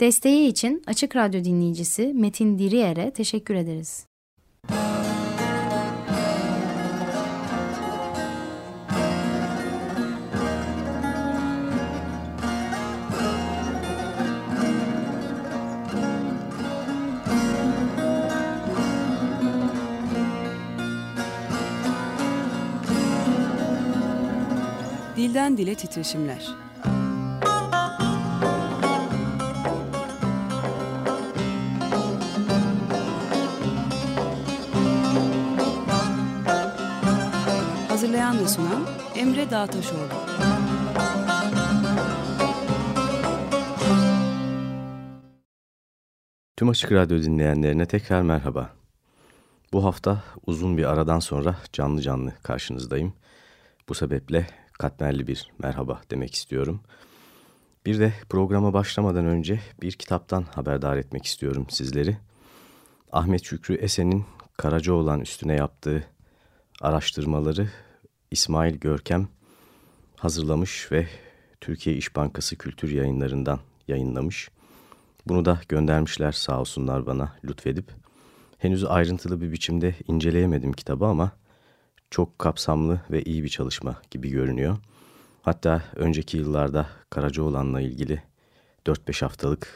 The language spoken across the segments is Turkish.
Desteği için Açık Radyo dinleyicisi Metin Diriyer'e teşekkür ederiz. Dilden Dile Titreşimler Hazırlayan ve sunan Emre Dağtaşoğlu Tüm Açık Radyo dinleyenlerine tekrar merhaba. Bu hafta uzun bir aradan sonra canlı canlı karşınızdayım. Bu sebeple katmerli bir merhaba demek istiyorum. Bir de programa başlamadan önce bir kitaptan haberdar etmek istiyorum sizleri. Ahmet Şükrü Esen'in Karacaoğlan üstüne yaptığı araştırmaları İsmail Görkem hazırlamış ve Türkiye İş Bankası Kültür Yayınları'ndan yayınlamış. Bunu da göndermişler sağ olsunlar bana lütfedip. Henüz ayrıntılı bir biçimde inceleyemedim kitabı ama çok kapsamlı ve iyi bir çalışma gibi görünüyor. Hatta önceki yıllarda Karacaoğlan'la ilgili 4-5 haftalık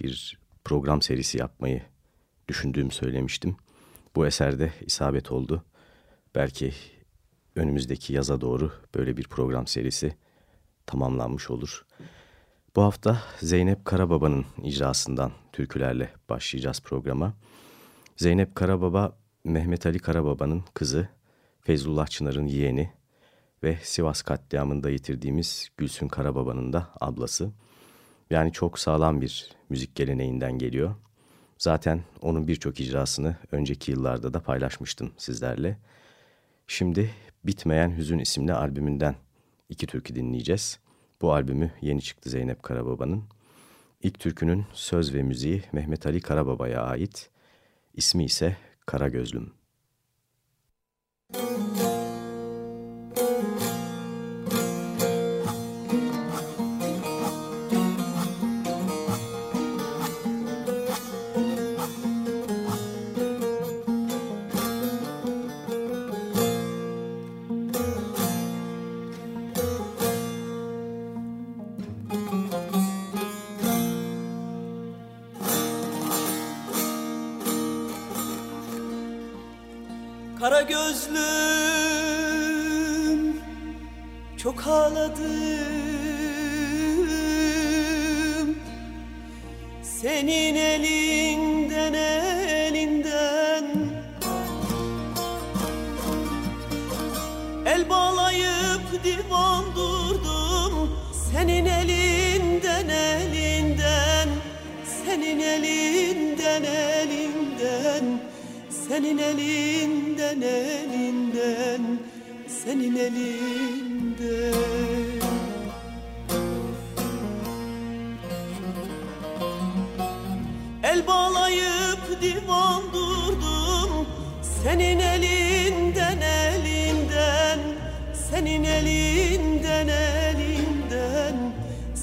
bir program serisi yapmayı düşündüğümü söylemiştim. Bu eserde isabet oldu. Belki önümüzdeki yaza doğru böyle bir program serisi tamamlanmış olur. Bu hafta Zeynep Karababa'nın icrasından türkülerle başlayacağız programa. Zeynep Karababa, Mehmet Ali Karababa'nın kızı, Feyzullah Çınar'ın yeğeni ve Sivas katliamında yitirdiğimiz Gülsün Karababa'nın da ablası. Yani çok sağlam bir müzik geleneğinden geliyor. Zaten onun birçok icrasını önceki yıllarda da paylaşmıştım sizlerle. Şimdi Bitmeyen Hüzün isimli albümünden iki türkü dinleyeceğiz. Bu albümü yeni çıktı Zeynep Karababa'nın. İlk türkünün söz ve müziği Mehmet Ali Karababa'ya ait. İsmi ise. Kara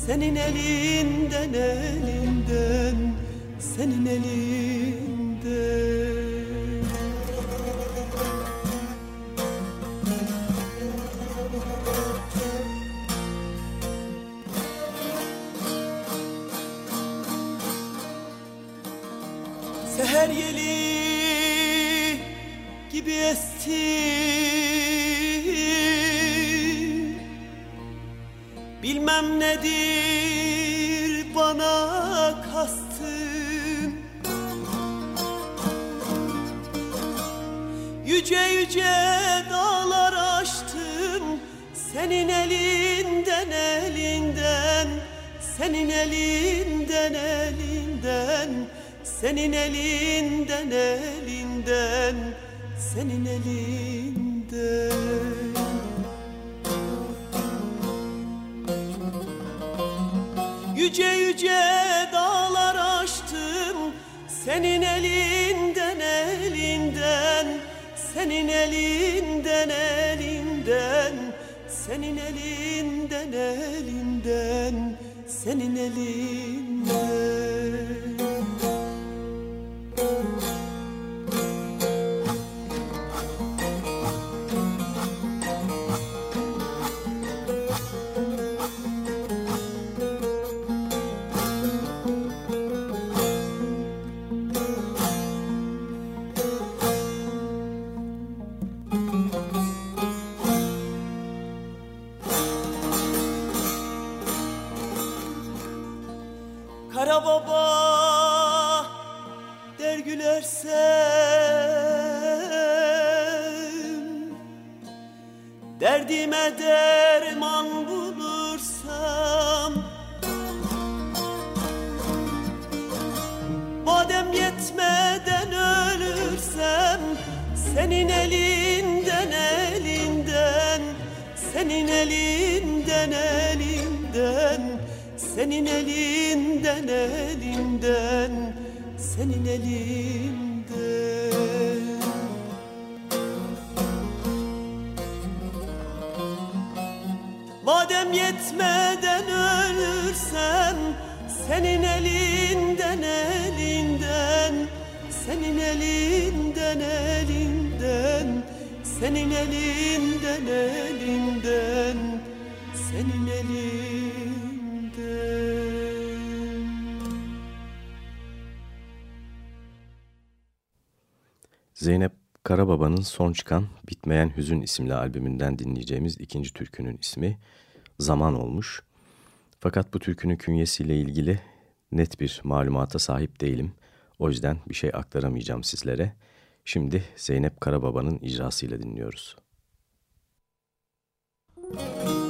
Senin elinden elinden Senin elinden. Seher yeli gibi esti nedir bana kastın? Yüce yüce dağlar aştım Senin elinden elinden Senin elinden elinden senin elinden elinden Senin elinden Yüce yüce dağlar aştım. Senin elinden elinden Senin elinden elinden Senin elinden elinden Senin elinden gülersem Derdime derman bulursam Madem yetmeden ölürsem Senin elinden elinden Senin elinden elinden senin elinden elinden Senin elinden Madem yetmeden ölürsem Senin elinden elinden Senin elinden elinden Senin elinden elinden Senin elinden. Zeynep Karababa'nın son çıkan Bitmeyen Hüzün isimli albümünden dinleyeceğimiz ikinci türkünün ismi Zaman olmuş. Fakat bu türkünün künyesiyle ilgili net bir malumata sahip değilim. O yüzden bir şey aktaramayacağım sizlere. Şimdi Zeynep Karababa'nın icrasıyla dinliyoruz. Müzik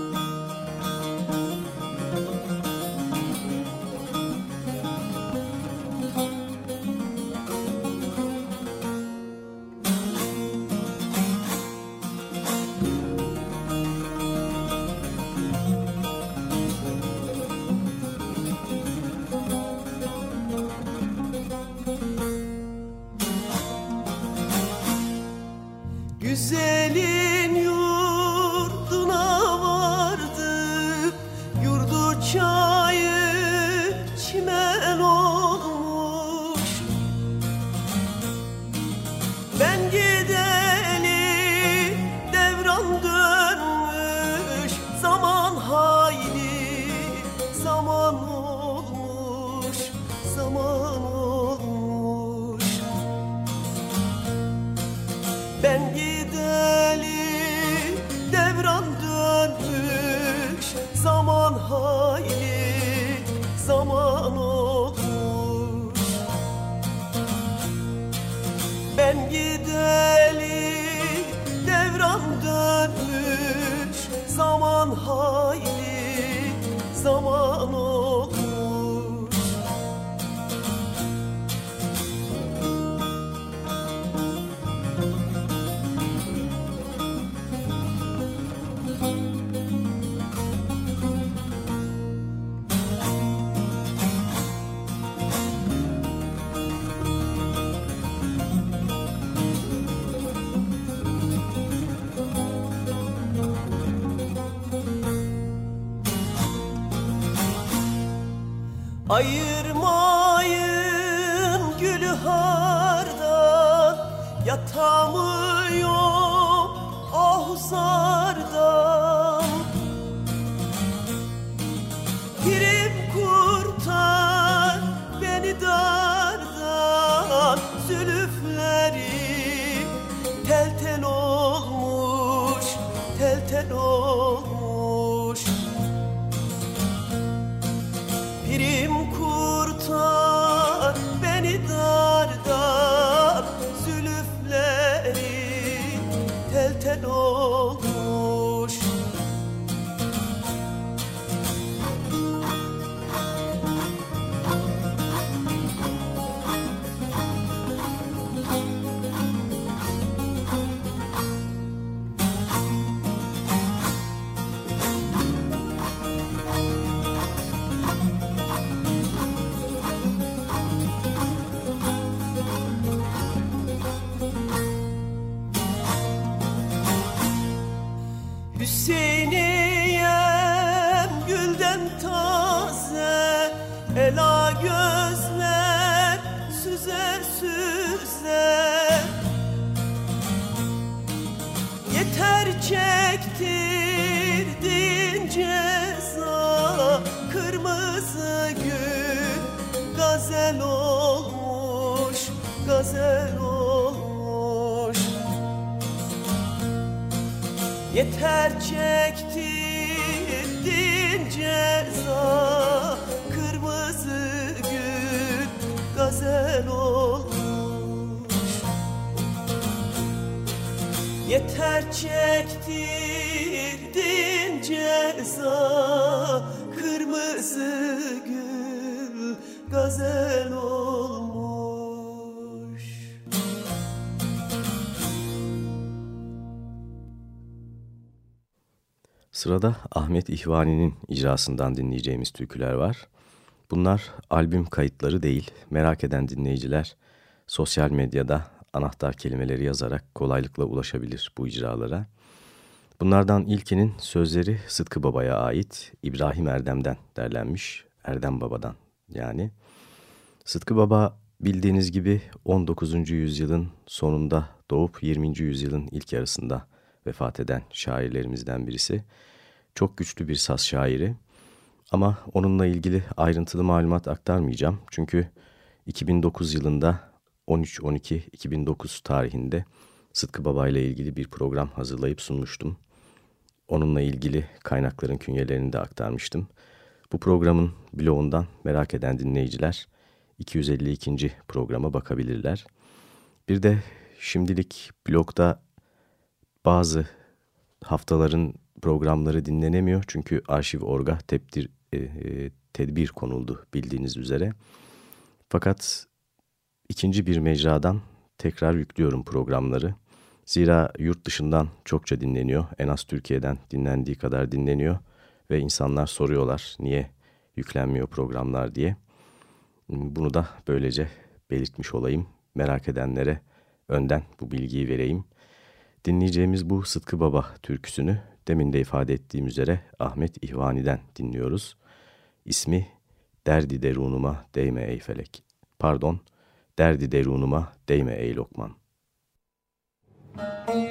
Sırada Ahmet İhvani'nin icrasından dinleyeceğimiz türküler var. Bunlar albüm kayıtları değil. Merak eden dinleyiciler sosyal medyada anahtar kelimeleri yazarak kolaylıkla ulaşabilir bu icralara. Bunlardan ilkinin sözleri Sıtkı Baba'ya ait İbrahim Erdem'den derlenmiş. Erdem Baba'dan yani. Sıtkı Baba bildiğiniz gibi 19. yüzyılın sonunda doğup 20. yüzyılın ilk yarısında vefat eden şairlerimizden birisi. Çok güçlü bir saz şairi. Ama onunla ilgili ayrıntılı malumat aktarmayacağım. Çünkü 2009 yılında 13-12-2009 tarihinde Sıtkı Baba ile ilgili bir program hazırlayıp sunmuştum. Onunla ilgili kaynakların künyelerini de aktarmıştım. Bu programın bloğundan merak eden dinleyiciler 252. programa bakabilirler. Bir de şimdilik blogda bazı haftaların programları dinlenemiyor. Çünkü arşiv orga tepdir, e, e, tedbir konuldu bildiğiniz üzere. Fakat ikinci bir mecradan tekrar yüklüyorum programları. Zira yurt dışından çokça dinleniyor. En az Türkiye'den dinlendiği kadar dinleniyor. Ve insanlar soruyorlar niye yüklenmiyor programlar diye. Bunu da böylece belirtmiş olayım. Merak edenlere önden bu bilgiyi vereyim. Dinleyeceğimiz bu Sıtkı Baba türküsünü demin de ifade ettiğim üzere Ahmet İhvani'den dinliyoruz. İsmi Derdi Derunuma Değme Ey Felek. Pardon, Derdi Derunuma Değme Ey Lokman. Müzik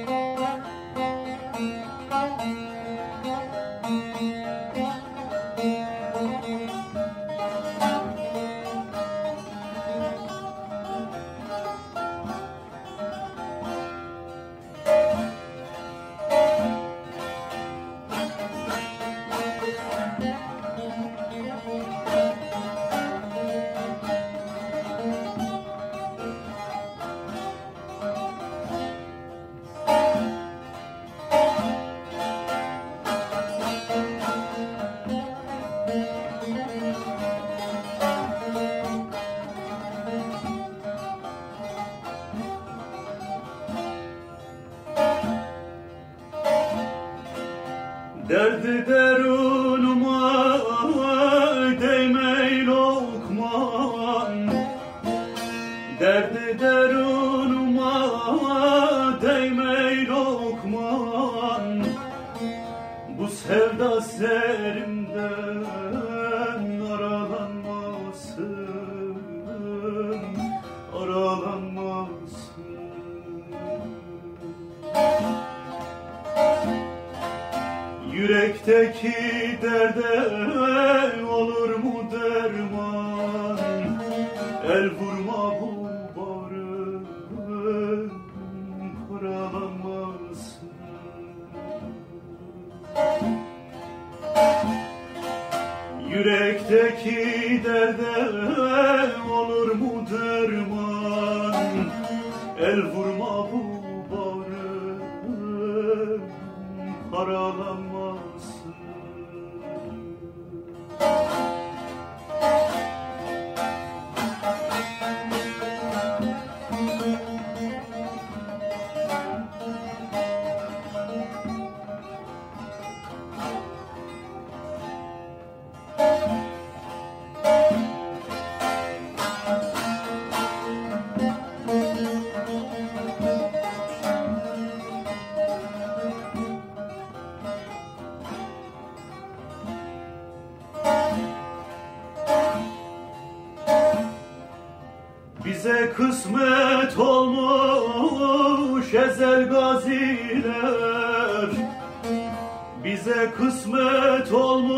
kısmet olmuş ezel gaziler. Bize kısmet olmuş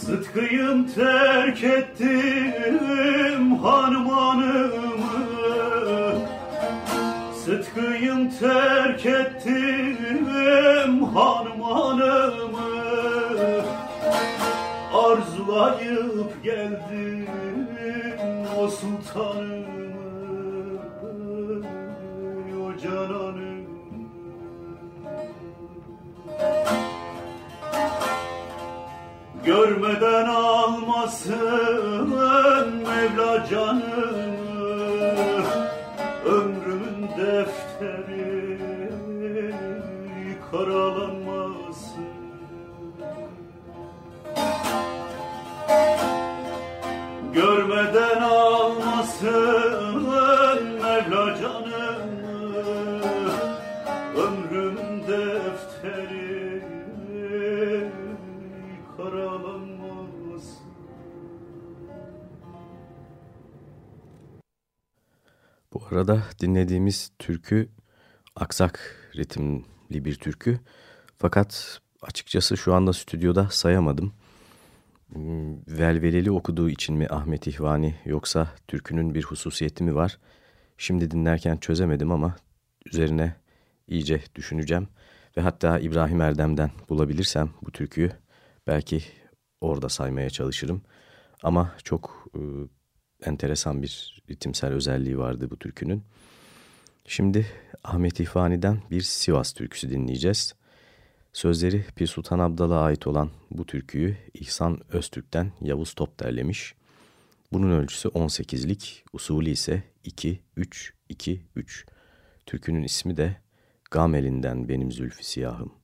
Sıtkıyım terk ettim hanım hanımı Sıtkıyım terk ettim hanım hanımı Arzulayıp geldim o sultanımı Görmeden almasın Mevla canımı Bu arada dinlediğimiz türkü aksak ritimli bir türkü. Fakat açıkçası şu anda stüdyoda sayamadım. Hmm, Velveleli okuduğu için mi Ahmet İhvani yoksa türkünün bir hususiyeti mi var? Şimdi dinlerken çözemedim ama üzerine iyice düşüneceğim. Ve hatta İbrahim Erdem'den bulabilirsem bu türküyü belki orada saymaya çalışırım. Ama çok e, enteresan bir ritimsel özelliği vardı bu türkünün. Şimdi Ahmet İhvani'den bir Sivas türküsü dinleyeceğiz. Sözleri Pir Sultan Abdal'a ait olan bu türküyü İhsan Öztürk'ten Yavuz Top derlemiş. Bunun ölçüsü 18'lik, usulü ise 2-3-2-3. Türkünün ismi de Gam elinden benim zülfü siyahım.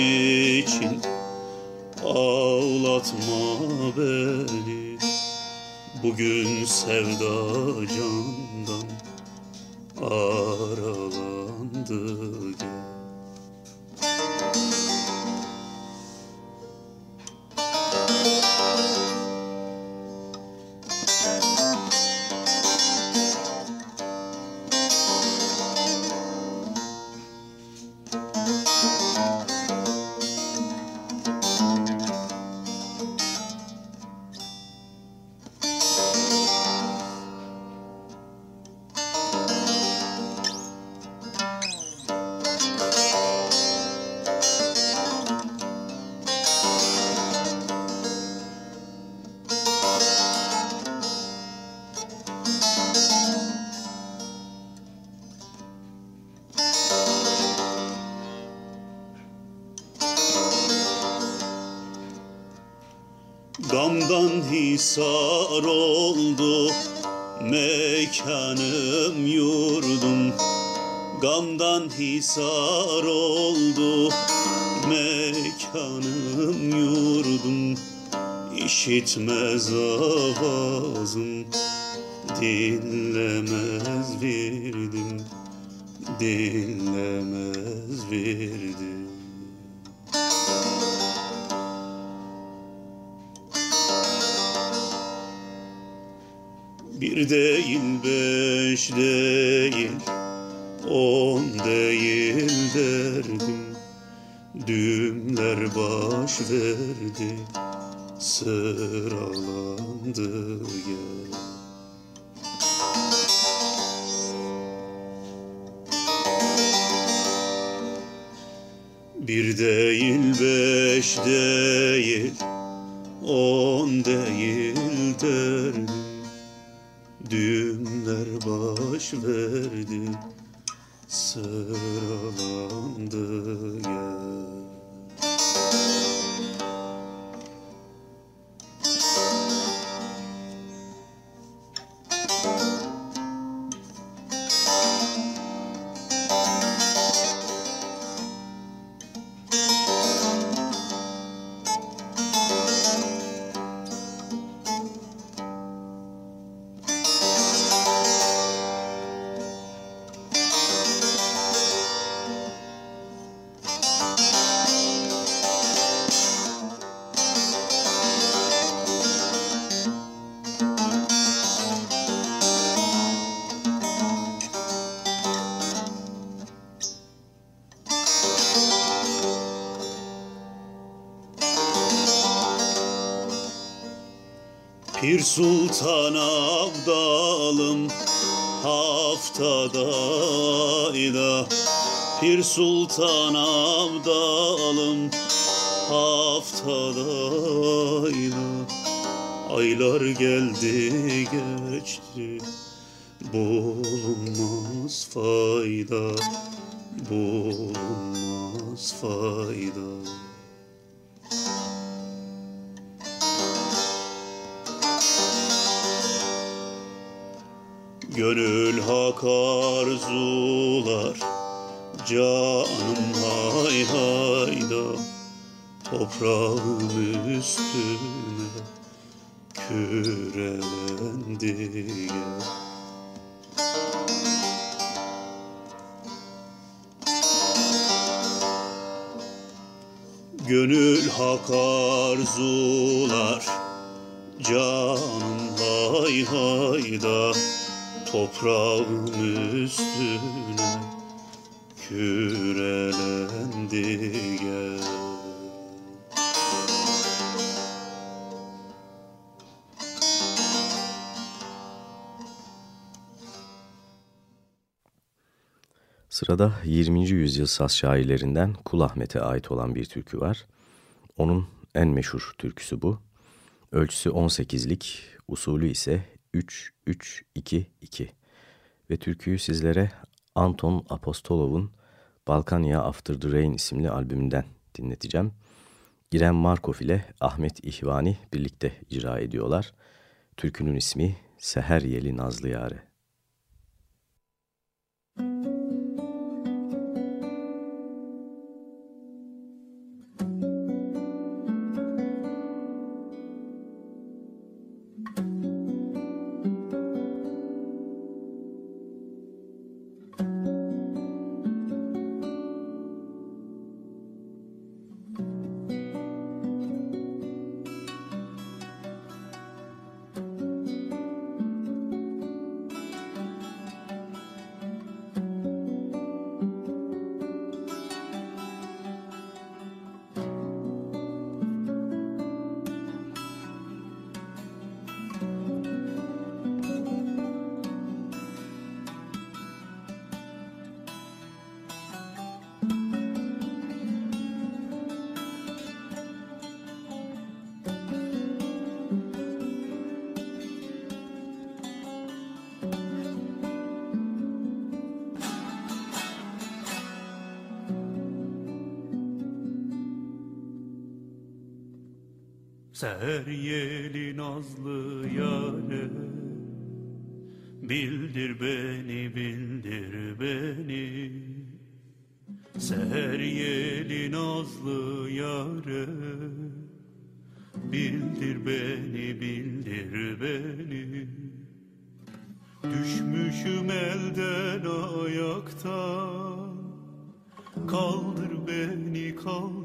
İçin ağlatma beni. Bugün sevda candan aralandı. gel Bir değil beş değil on değil derdim Düğümler baş verdi Sıralandı Pir Sultan Abdalım haftada ayda Pir Sultan Abdalım haftada ayda Aylar geldi geçti. Bulunmaz Canım hay hayda Toprağım üstüne Kürelendi gel Gönül hak arzular Canım hay hayda Toprağın üstüne Kürelendi gel Sırada 20. yüzyıl saz şairlerinden Kul Ahmet'e ait olan bir türkü var. Onun en meşhur türküsü bu. Ölçüsü 18'lik, usulü ise 3-3-2-2 ve türküyü sizlere Anton Apostolov'un Balkanya After the Rain isimli albümünden dinleteceğim. İrem Markov ile Ahmet İhvani birlikte icra ediyorlar. Türkünün ismi Seher Yeli Nazlı Yare. Seher yeli nazlı yâre. Bildir beni, bildir beni. Seher yeli nazlı yâre. Bildir beni, bildir beni. Düşmüşüm elden ayaktan. Kaldır beni, kaldır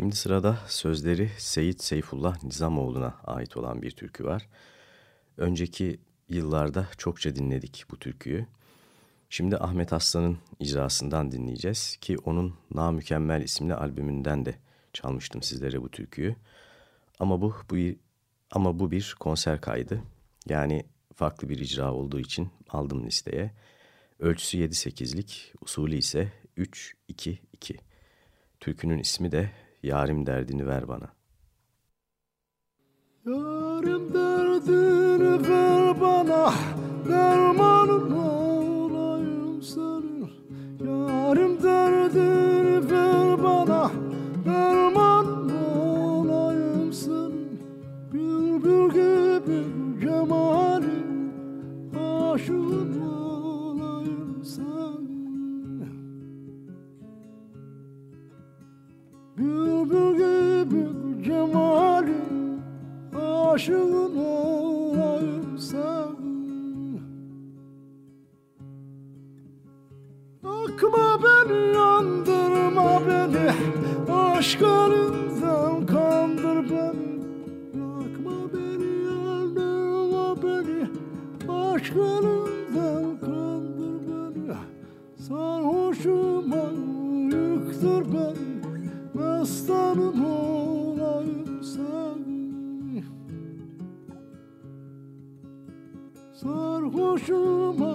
Şimdi sırada sözleri Seyit Seyfullah Nizamoğlu'na ait olan bir türkü var. Önceki yıllarda çokça dinledik bu türküyü. Şimdi Ahmet Aslan'ın icrasından dinleyeceğiz ki onun Na Mükemmel isimli albümünden de çalmıştım sizlere bu türküyü. Ama bu, bu ama bu bir konser kaydı. Yani farklı bir icra olduğu için aldım listeye. Ölçüsü 7-8'lik, usulü ise 3-2-2. Türkünün ismi de Yarim Derdini Ver Bana. Yarim derdini ver bana, dermanın olayım senin. Yarim derdini ver bana, dermanın olayım senin. Bülbül gibi cemalin, aşığın Bülbül gibi cemalin, aşığın olayım sen Yakma beni yandırma beni Aşklarından kandır beni. Yakma beni yandırma beni Aşklarından kandır beni. Sarhoşuma Mestanım olayım sen. Sarhoşuma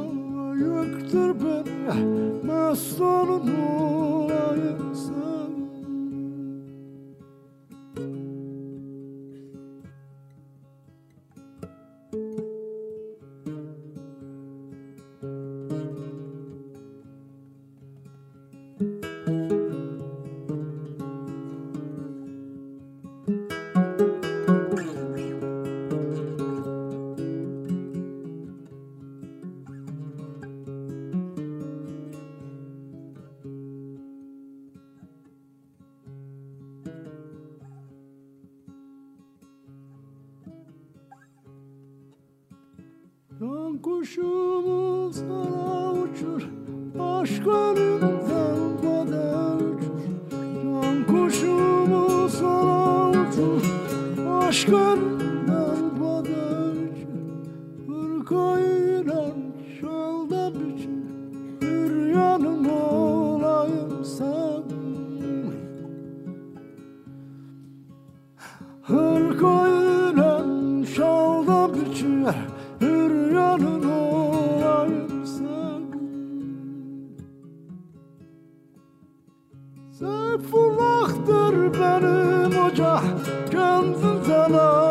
yıktır beni Mestanım olayım Seyfullah'tır benim hoca Kendinden ayırmam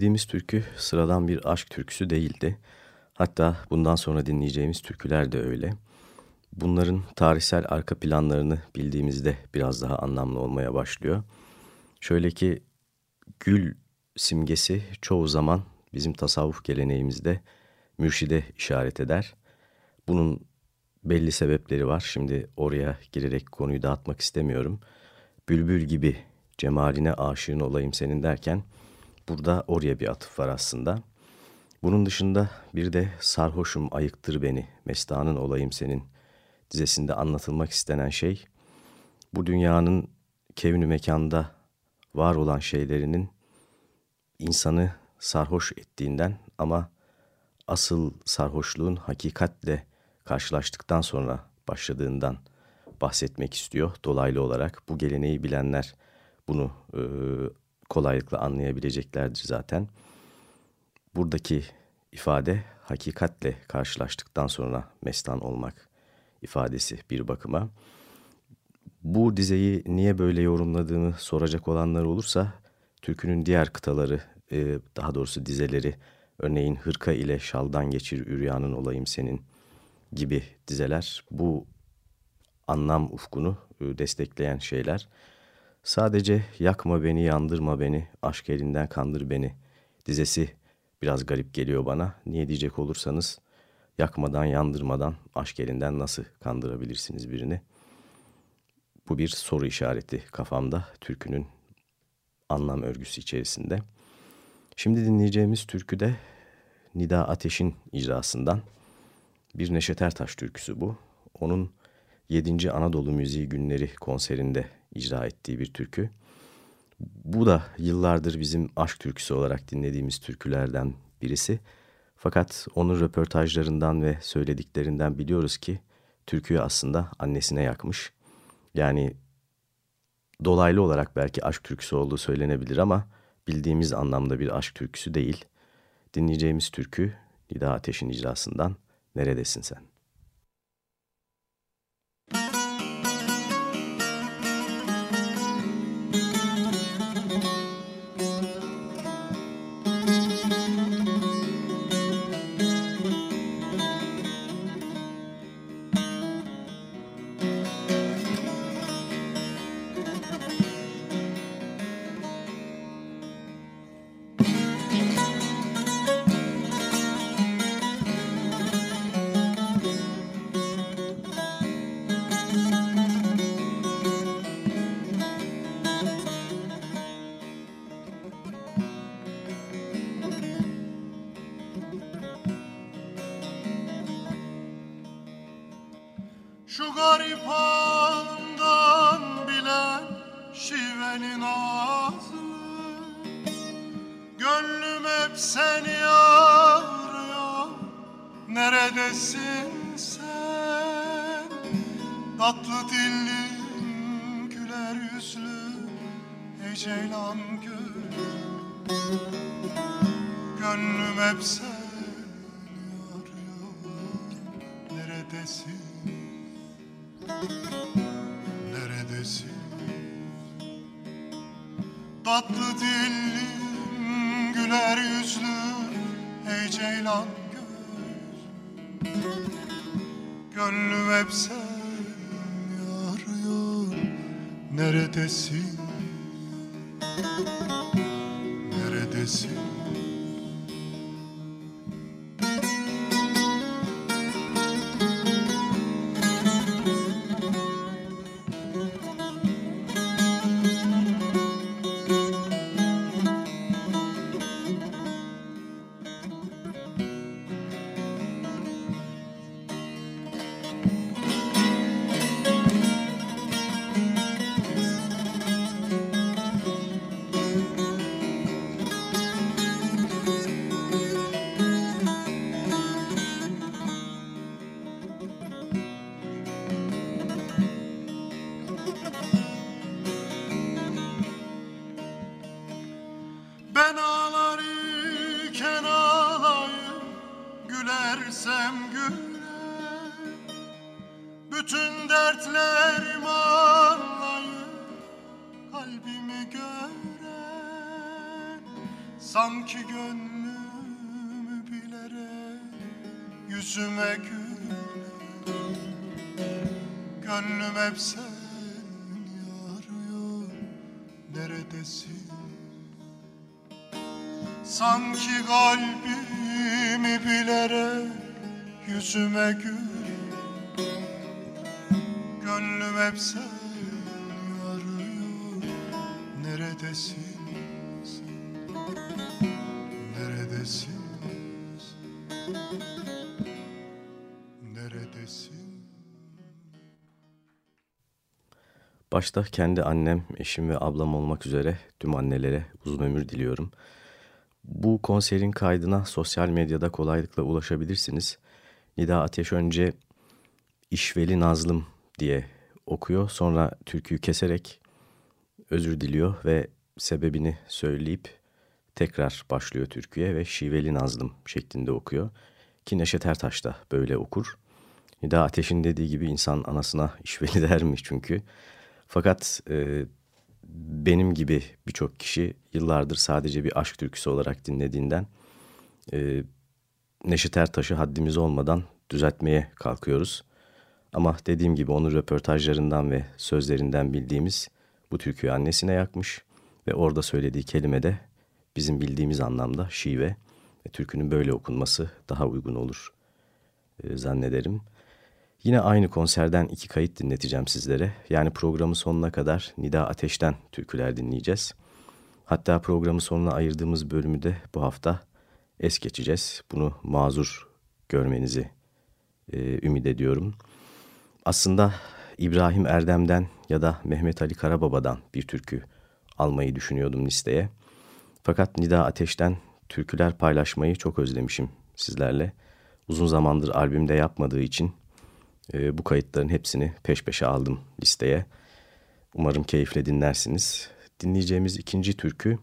Dinlediğimiz türkü sıradan bir aşk türküsü değildi. Hatta bundan sonra dinleyeceğimiz türküler de öyle. Bunların tarihsel arka planlarını bildiğimizde biraz daha anlamlı olmaya başlıyor. Şöyle ki gül simgesi çoğu zaman bizim tasavvuf geleneğimizde mürşide işaret eder. Bunun belli sebepleri var. Şimdi oraya girerek konuyu dağıtmak istemiyorum. Bülbül gibi cemaline aşığın olayım senin derken burada oraya bir atıf var aslında. Bunun dışında bir de sarhoşum ayıktır beni, mestanın olayım senin dizesinde anlatılmak istenen şey bu dünyanın kevni mekanda var olan şeylerinin insanı sarhoş ettiğinden ama asıl sarhoşluğun hakikatle karşılaştıktan sonra başladığından bahsetmek istiyor dolaylı olarak. Bu geleneği bilenler bunu e, kolaylıkla anlayabileceklerdir zaten. Buradaki ifade hakikatle karşılaştıktan sonra mestan olmak ifadesi bir bakıma. Bu dizeyi niye böyle yorumladığımı soracak olanlar olursa türkünün diğer kıtaları e, daha doğrusu dizeleri örneğin hırka ile şaldan geçir üryanın olayım senin gibi dizeler bu anlam ufkunu e, destekleyen şeyler. Sadece yakma beni, yandırma beni, aşk elinden kandır beni dizesi biraz garip geliyor bana. Niye diyecek olursanız yakmadan, yandırmadan aşk elinden nasıl kandırabilirsiniz birini? Bu bir soru işareti kafamda türkünün anlam örgüsü içerisinde. Şimdi dinleyeceğimiz türkü de Nida Ateş'in icrasından bir Neşet Ertaş türküsü bu. Onun 7. Anadolu Müziği Günleri konserinde icra ettiği bir türkü. Bu da yıllardır bizim aşk türküsü olarak dinlediğimiz türkülerden birisi. Fakat onun röportajlarından ve söylediklerinden biliyoruz ki türküyü aslında annesine yakmış. Yani dolaylı olarak belki aşk türküsü olduğu söylenebilir ama bildiğimiz anlamda bir aşk türküsü değil. Dinleyeceğimiz türkü Nida Ateş'in icrasından Neredesin Sen? Şu garip halımdan bilen şivenin ağzını Gönlüm hep seni arıyor. Neredesin sen? Tatlı dillim güler yüzlü Ey ceylan Gönlüm hep seni arıyor. Neredesin? Tatlı dillim, güler yüzlü Ey ceylan göz Gönlüm hep seni arıyor Neredesin? Neredesin? Sanki gönlümü bilerek yüzüme güler Gönlüm hep seni arıyor Neredesin? Sanki kalbimi bilerek yüzüme gül Gönlüm hep seni arıyor Neredesin Başta kendi annem, eşim ve ablam olmak üzere tüm annelere uzun ömür diliyorum. Bu konserin kaydına sosyal medyada kolaylıkla ulaşabilirsiniz. Nida Ateş önce İşveli Nazlım diye okuyor. Sonra türküyü keserek özür diliyor ve sebebini söyleyip tekrar başlıyor türküye ve Şiveli Nazlım şeklinde okuyor. Ki Neşet Ertaş da böyle okur. Nida Ateş'in dediği gibi insan anasına işveli dermiş çünkü. Fakat e, benim gibi birçok kişi yıllardır sadece bir aşk türküsü olarak dinlediğinden e, Neşet Ertaş'ı haddimiz olmadan düzeltmeye kalkıyoruz. Ama dediğim gibi onun röportajlarından ve sözlerinden bildiğimiz bu türküyü annesine yakmış ve orada söylediği kelime de bizim bildiğimiz anlamda şive ve türkünün böyle okunması daha uygun olur e, zannederim. Yine aynı konserden iki kayıt dinleteceğim sizlere. Yani programın sonuna kadar Nida Ateş'ten türküler dinleyeceğiz. Hatta programın sonuna ayırdığımız bölümü de bu hafta es geçeceğiz. Bunu mazur görmenizi e, ümit ediyorum. Aslında İbrahim Erdem'den ya da Mehmet Ali Karababa'dan bir türkü almayı düşünüyordum listeye. Fakat Nida Ateş'ten türküler paylaşmayı çok özlemişim sizlerle. Uzun zamandır albümde yapmadığı için e, bu kayıtların hepsini peş peşe aldım listeye. Umarım keyifle dinlersiniz. Dinleyeceğimiz ikinci türkü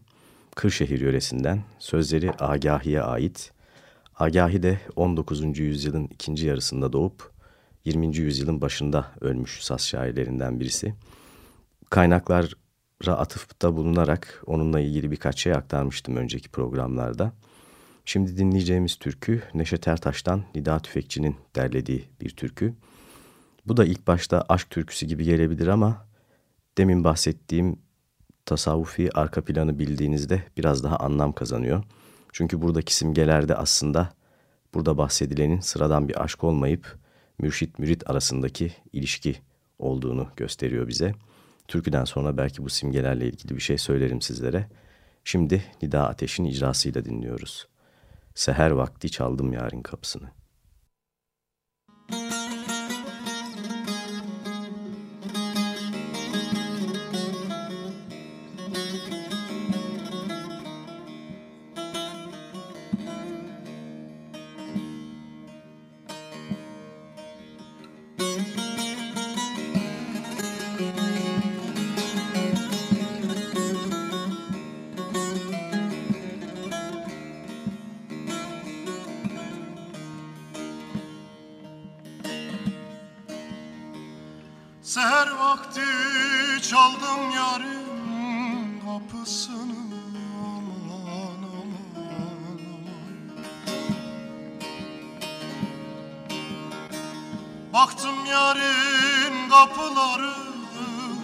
Kırşehir yöresinden sözleri Agahi'ye ait. Agahi de 19. yüzyılın ikinci yarısında doğup 20. yüzyılın başında ölmüş saz şairlerinden birisi. Kaynaklara atıfta bulunarak onunla ilgili birkaç şey aktarmıştım önceki programlarda. Şimdi dinleyeceğimiz türkü Neşet Ertaş'tan Nida Tüfekçi'nin derlediği bir türkü. Bu da ilk başta aşk türküsü gibi gelebilir ama demin bahsettiğim tasavvufi arka planı bildiğinizde biraz daha anlam kazanıyor. Çünkü buradaki simgelerde aslında burada bahsedilenin sıradan bir aşk olmayıp mürşit mürit arasındaki ilişki olduğunu gösteriyor bize. Türküden sonra belki bu simgelerle ilgili bir şey söylerim sizlere. Şimdi Nida Ateş'in icrasıyla dinliyoruz. Seher vakti çaldım yarın kapısını. Seher vakti çaldım yarın kapısını. Aman aman aman. Baktım yarın kapıları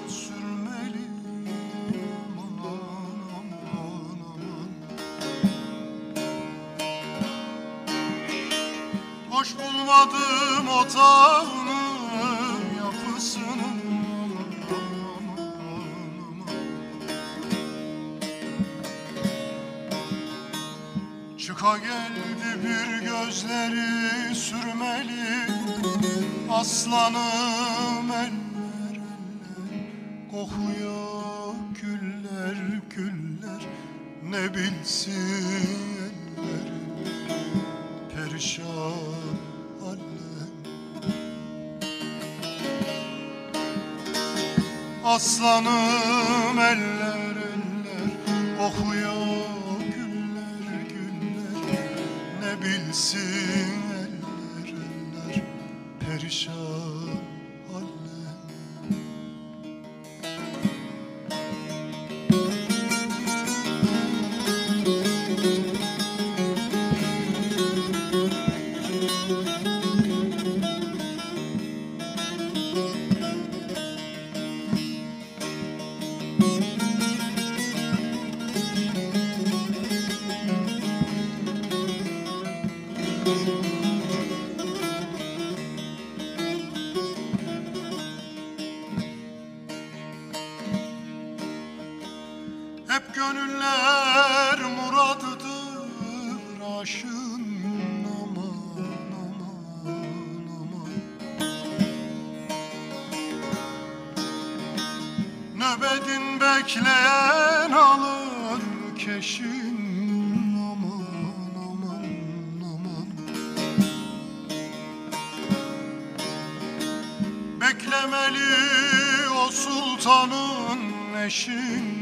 sürmeli aman aman aman. Hoş bulmadım otağını Aslanım Hep gönüller muradıdır aşın aman aman aman. Nöbetin bekleyen alır keşin aman aman aman. Beklemeli o sultanın eşin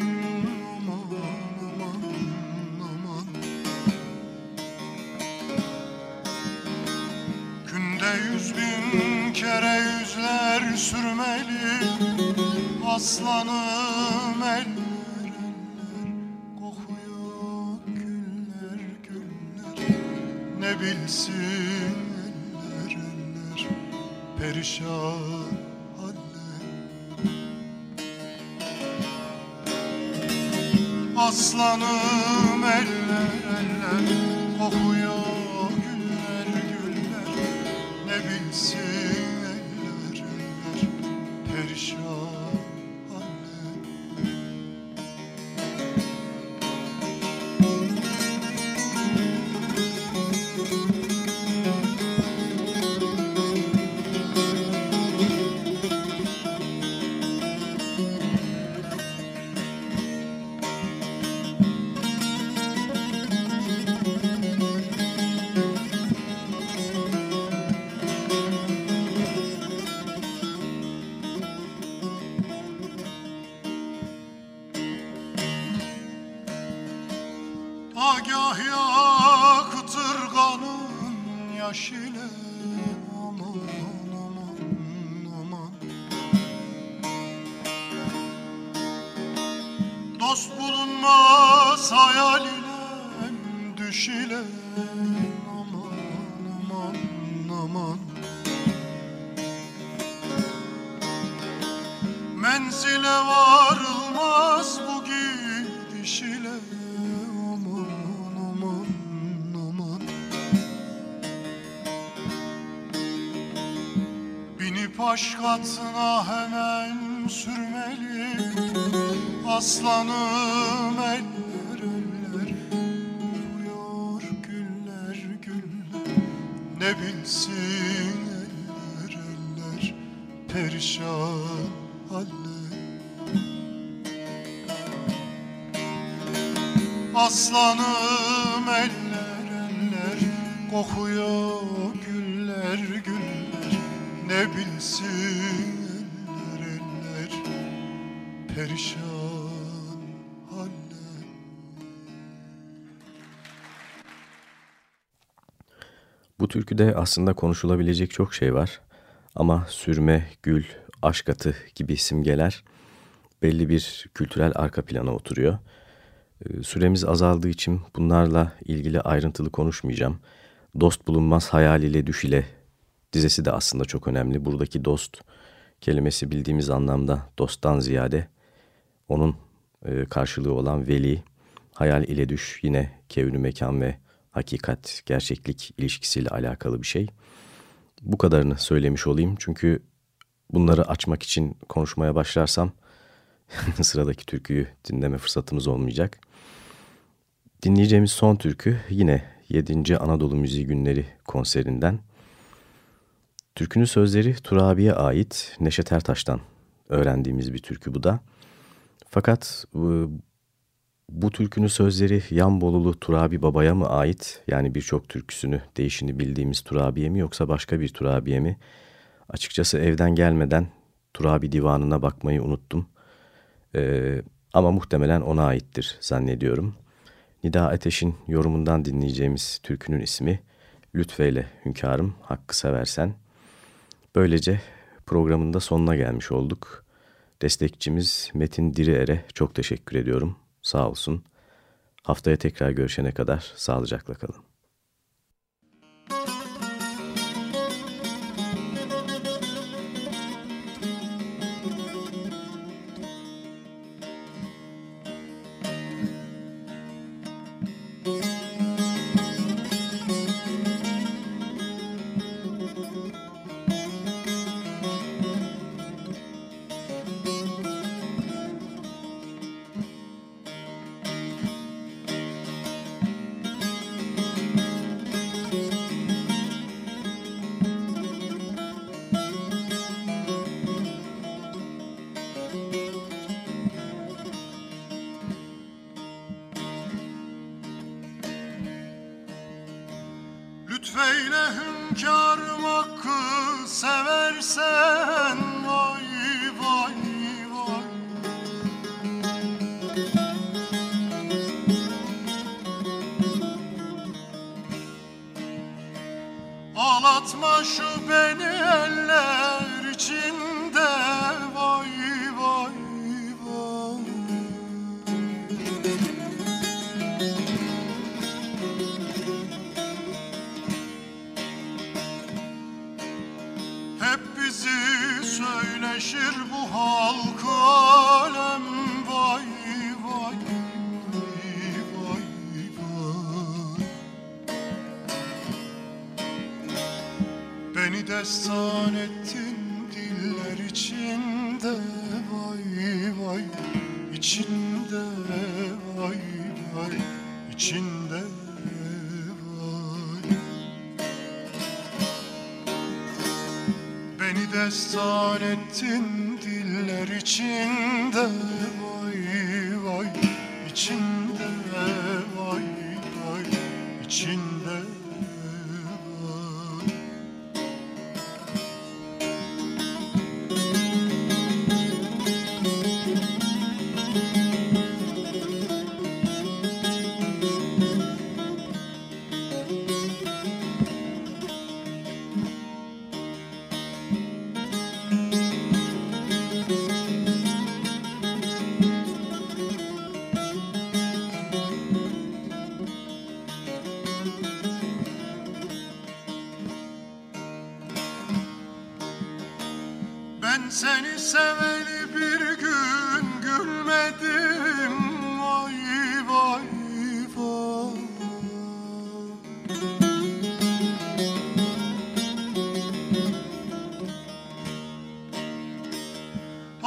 Aslanım eller eller Kokuyor güller güller. Ne bilsin eller eller perişan haller. Aslanım ile aman aman aman. Dost bulunmaz hayal ile düş ile aman aman aman. Menzile varılmaz aşk atına hemen sürmeli Aslanım Bu türküde aslında konuşulabilecek çok şey var. Ama sürme, gül, aşk atı gibi simgeler belli bir kültürel arka plana oturuyor. Ee, Süremiz azaldığı için bunlarla ilgili ayrıntılı konuşmayacağım. Dost bulunmaz hayal ile düş ile dizesi de aslında çok önemli. Buradaki dost kelimesi bildiğimiz anlamda dosttan ziyade onun e, karşılığı olan veli, hayal ile düş yine kevnü mekan ve hakikat, gerçeklik ilişkisiyle alakalı bir şey. Bu kadarını söylemiş olayım çünkü bunları açmak için konuşmaya başlarsam sıradaki türküyü dinleme fırsatımız olmayacak. Dinleyeceğimiz son türkü yine 7. Anadolu Müziği Günleri konserinden. Türkünün sözleri Turabi'ye ait Neşet Ertaş'tan öğrendiğimiz bir türkü bu da. Fakat bu, türkünün sözleri Yanbolulu Turabi Baba'ya mı ait? Yani birçok türküsünü değişini bildiğimiz Turabi'ye mi yoksa başka bir Turabi'ye mi? Açıkçası evden gelmeden Turabi divanına bakmayı unuttum. Ee, ama muhtemelen ona aittir zannediyorum. Nida Ateş'in yorumundan dinleyeceğimiz türkünün ismi Lütfeyle Hünkârım Hakkı Seversen. Böylece programın da sonuna gelmiş olduk. Destekçimiz Metin Dirier'e çok teşekkür ediyorum. Sağ olsun. Haftaya tekrar görüşene kadar sağlıcakla kalın. Ağlatma şu beni eller içinde. Vay vay vay. Hep bizi söyleşir bu halk alem. Destan ettin diller içinde vay vay. İçinde vay vay içinde vay. Beni destan ettin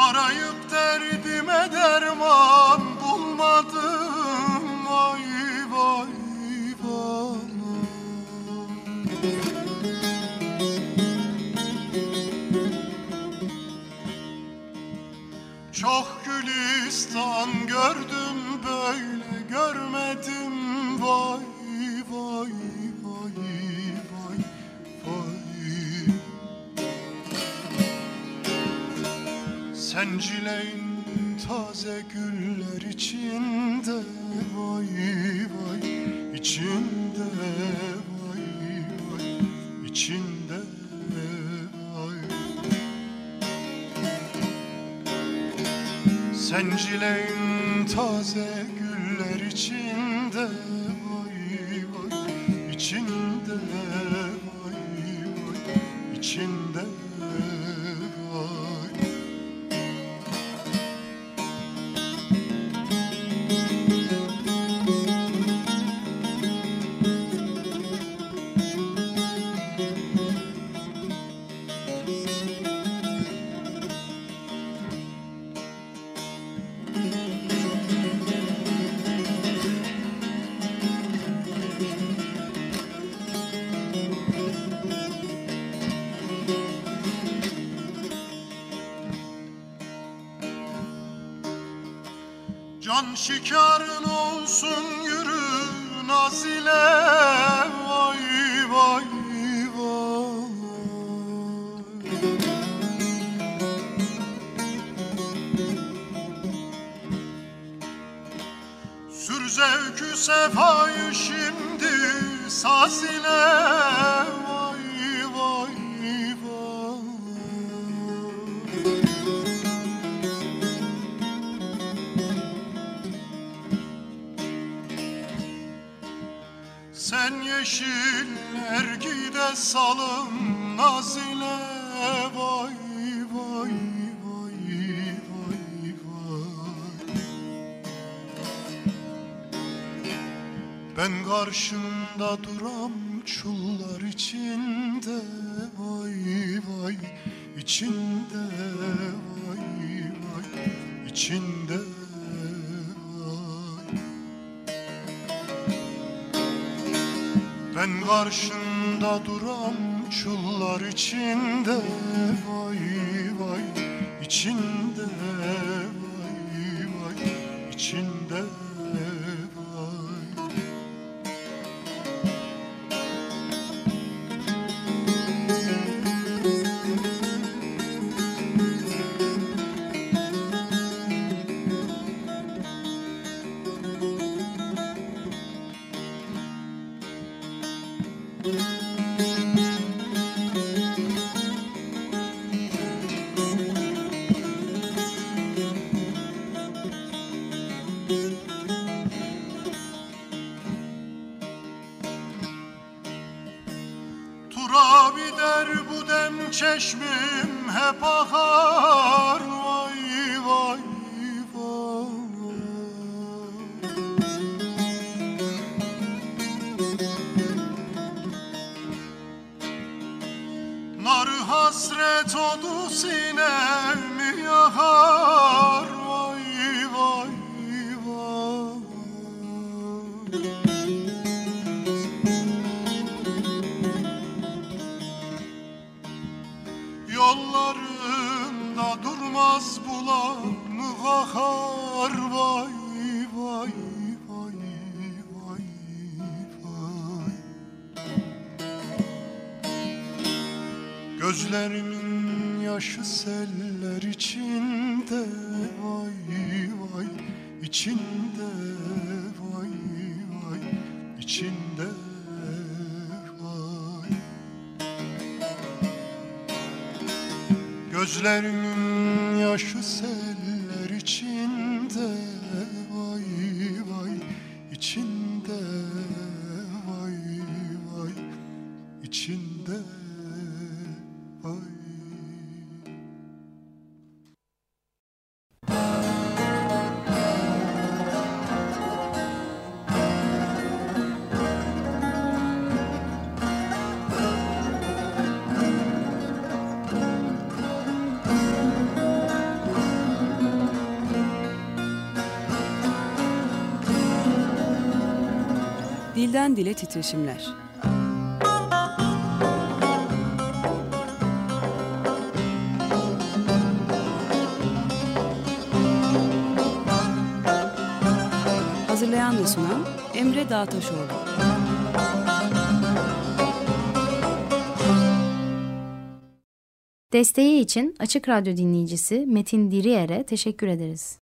Arayıp derdime derman bulmadım. Vay vay Çok gülistan gördüm böyle görmedim. Vay Sencileyin taze güller içinde vay vay. İçinde vay vay. İçinde vay. Sencileyin taze güller içinde şikarın olsun yürü nazile vay vay vay. Sür zevkü sefayı şimdi saz ile vay yeşiller gide salım naz ile. Vay vay vay vay vay. Ben karşında duram çullar içinde. Vay vay içinde. Vay vay içinde Ben karşında duram çullar içinde vay vay içinde vay vay içinde Nar hasret odu sinemi yakar vay vay vay. Yollarında durmaz bulanık akar vay vay Gözlerimin yaşı seller içinde vay vay içinde vay vay içinde vay. Gözlerimin yaşı seller Dilden dile titreşimler. Hazırlayan ve sunan Emre Dağtaşoğlu. Desteği için Açık Radyo dinleyicisi Metin Diriyer'e teşekkür ederiz.